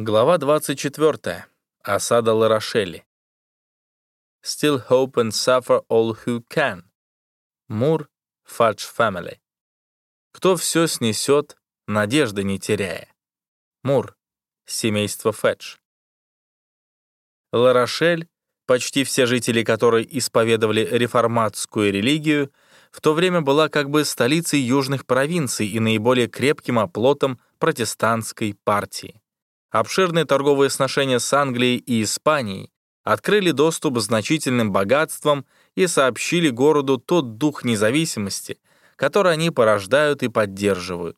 Глава 24. Осада Ларошели. Still hope and suffer all who can. Мур, Фадж Family. Кто все снесет, надежды не теряя. Мур, семейство Федж. Ларошель, почти все жители которой исповедовали реформатскую религию, в то время была как бы столицей южных провинций и наиболее крепким оплотом протестантской партии. Обширные торговые сношения с Англией и Испанией открыли доступ к значительным богатствам и сообщили городу тот дух независимости, который они порождают и поддерживают.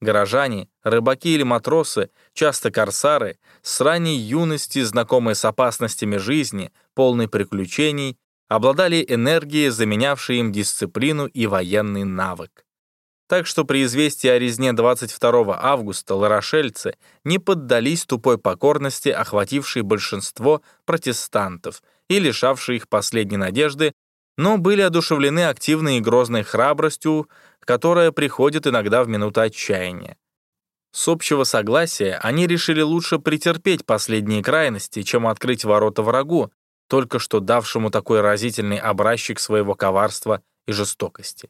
Горожане, рыбаки или матросы, часто корсары, с ранней юности знакомые с опасностями жизни, полной приключений, обладали энергией, заменявшей им дисциплину и военный навык. Так что при известии о резне 22 августа ларошельцы не поддались тупой покорности, охватившей большинство протестантов и лишавшей их последней надежды, но были одушевлены активной и грозной храбростью, которая приходит иногда в минуты отчаяния. С общего согласия они решили лучше претерпеть последние крайности, чем открыть ворота врагу, только что давшему такой разительный образчик своего коварства и жестокости.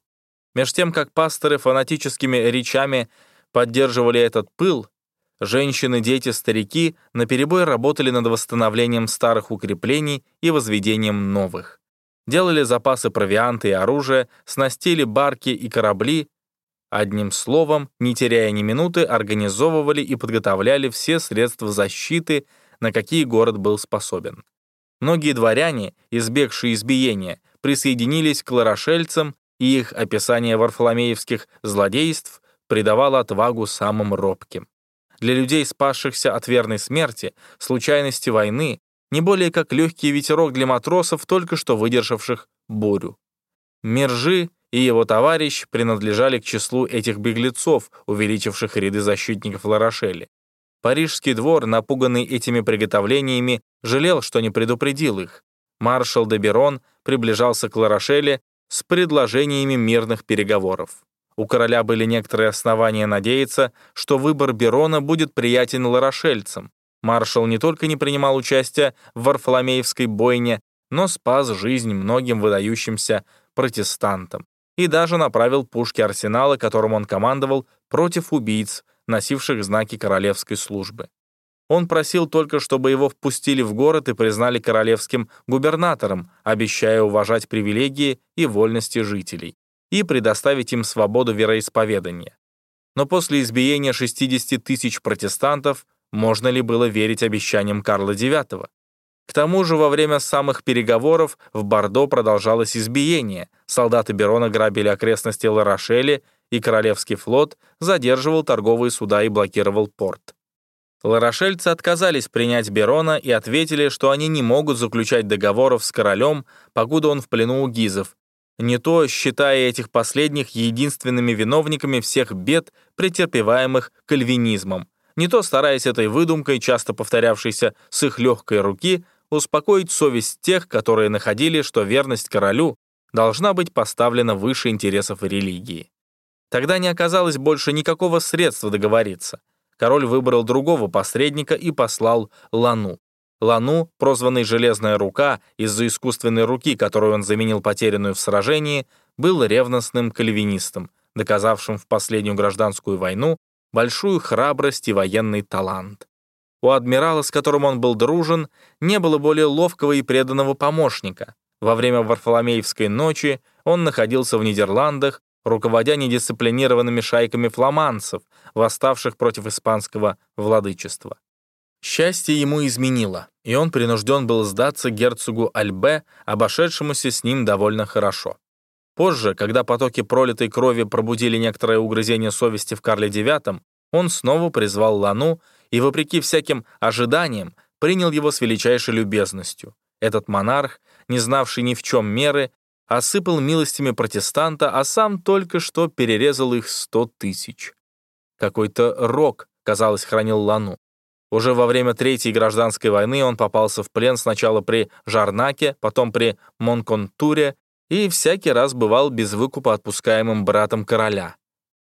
Меж тем, как пасторы фанатическими речами поддерживали этот пыл, женщины, дети, старики наперебой работали над восстановлением старых укреплений и возведением новых. Делали запасы провианта и оружия, снастили барки и корабли, одним словом, не теряя ни минуты, организовывали и подготовляли все средства защиты, на какие город был способен. Многие дворяне, избегшие избиения, присоединились к ларошельцам и их описание варфоломеевских злодейств придавало отвагу самым робким. Для людей, спасшихся от верной смерти, случайности войны, не более как легкий ветерок для матросов, только что выдержавших бурю. Мержи и его товарищ принадлежали к числу этих беглецов, увеличивших ряды защитников Ларошели. Парижский двор, напуганный этими приготовлениями, жалел, что не предупредил их. Маршал де Берон приближался к Ларошеле с предложениями мирных переговоров. У короля были некоторые основания надеяться, что выбор Берона будет приятен ларошельцам. Маршал не только не принимал участия в Варфоломеевской бойне, но спас жизнь многим выдающимся протестантам и даже направил пушки арсенала, которым он командовал, против убийц, носивших знаки королевской службы. Он просил только, чтобы его впустили в город и признали королевским губернатором, обещая уважать привилегии и вольности жителей и предоставить им свободу вероисповедания. Но после избиения 60 тысяч протестантов можно ли было верить обещаниям Карла IX? К тому же во время самых переговоров в Бордо продолжалось избиение, солдаты Берона грабили окрестности Ларошели, и Королевский флот задерживал торговые суда и блокировал порт. Ларошельцы отказались принять Берона и ответили, что они не могут заключать договоров с королем, покуда он в плену у гизов, не то считая этих последних единственными виновниками всех бед, претерпеваемых кальвинизмом, не то стараясь этой выдумкой, часто повторявшейся с их легкой руки, успокоить совесть тех, которые находили, что верность королю должна быть поставлена выше интересов религии. Тогда не оказалось больше никакого средства договориться король выбрал другого посредника и послал Лану. Лану, прозванный «Железная рука» из-за искусственной руки, которую он заменил потерянную в сражении, был ревностным кальвинистом, доказавшим в последнюю гражданскую войну большую храбрость и военный талант. У адмирала, с которым он был дружен, не было более ловкого и преданного помощника. Во время Варфоломеевской ночи он находился в Нидерландах, руководя недисциплинированными шайками фламандцев, восставших против испанского владычества. Счастье ему изменило, и он принужден был сдаться герцогу Альбе, обошедшемуся с ним довольно хорошо. Позже, когда потоки пролитой крови пробудили некоторое угрызение совести в Карле IX, он снова призвал Лану и, вопреки всяким ожиданиям, принял его с величайшей любезностью. Этот монарх, не знавший ни в чем меры, осыпал милостями протестанта, а сам только что перерезал их сто тысяч. Какой-то рок, казалось, хранил Лану. Уже во время Третьей гражданской войны он попался в плен сначала при Жарнаке, потом при Монконтуре и всякий раз бывал без выкупа отпускаемым братом короля.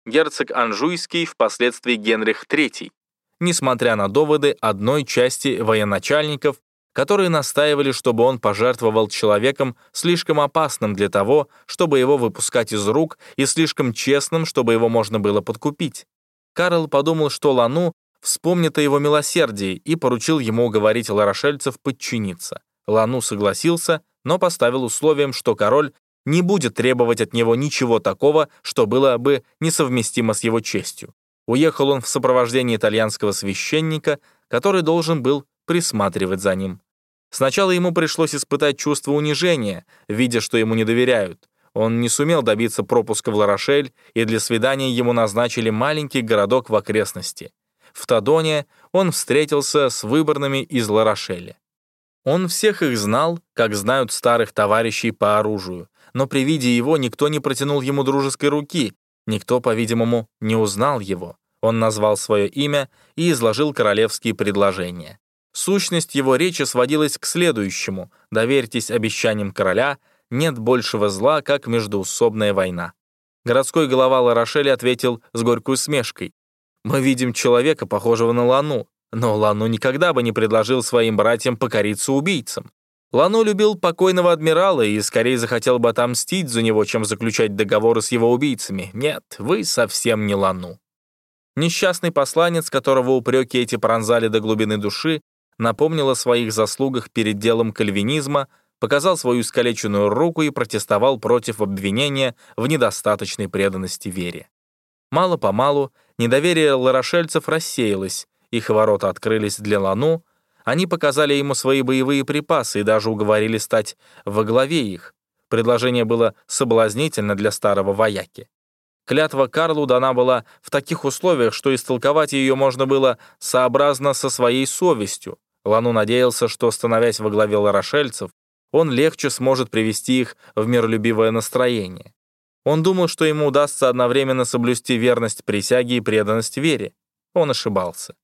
Герцог Анжуйский, впоследствии Генрих III, несмотря на доводы одной части военачальников, которые настаивали, чтобы он пожертвовал человеком слишком опасным для того, чтобы его выпускать из рук, и слишком честным, чтобы его можно было подкупить. Карл подумал, что Лану вспомнит о его милосердии и поручил ему уговорить ларошельцев подчиниться. Лану согласился, но поставил условием, что король не будет требовать от него ничего такого, что было бы несовместимо с его честью. Уехал он в сопровождении итальянского священника, который должен был присматривать за ним. Сначала ему пришлось испытать чувство унижения, видя, что ему не доверяют. Он не сумел добиться пропуска в Ларошель, и для свидания ему назначили маленький городок в окрестности. В Тадоне он встретился с выборными из Ларошеля. Он всех их знал, как знают старых товарищей по оружию, но при виде его никто не протянул ему дружеской руки, никто, по-видимому, не узнал его. Он назвал свое имя и изложил королевские предложения. Сущность его речи сводилась к следующему «Доверьтесь обещаниям короля, нет большего зла, как междуусобная война». Городской голова Ларошели ответил с горькой усмешкой. «Мы видим человека, похожего на Лану, но Лану никогда бы не предложил своим братьям покориться убийцам. Лану любил покойного адмирала и скорее захотел бы отомстить за него, чем заключать договоры с его убийцами. Нет, вы совсем не Лану». Несчастный посланец, которого упреки эти пронзали до глубины души, напомнил о своих заслугах перед делом кальвинизма, показал свою искалеченную руку и протестовал против обвинения в недостаточной преданности вере. Мало-помалу недоверие ларошельцев рассеялось, их ворота открылись для Лану, они показали ему свои боевые припасы и даже уговорили стать во главе их. Предложение было соблазнительно для старого вояки. Клятва Карлу дана была в таких условиях, что истолковать ее можно было сообразно со своей совестью. Лану надеялся, что, становясь во главе ларошельцев, он легче сможет привести их в миролюбивое настроение. Он думал, что ему удастся одновременно соблюсти верность присяге и преданность вере. Он ошибался.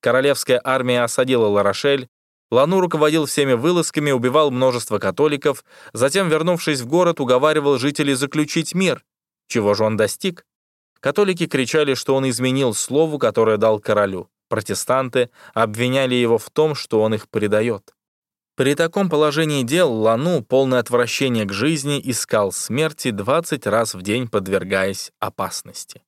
Королевская армия осадила Ларошель, Лану руководил всеми вылазками, убивал множество католиков, затем, вернувшись в город, уговаривал жителей заключить мир. Чего же он достиг? Католики кричали, что он изменил слову, которое дал королю. Протестанты обвиняли его в том, что он их предает. При таком положении дел Лану, полное отвращение к жизни, искал смерти 20 раз в день, подвергаясь опасности.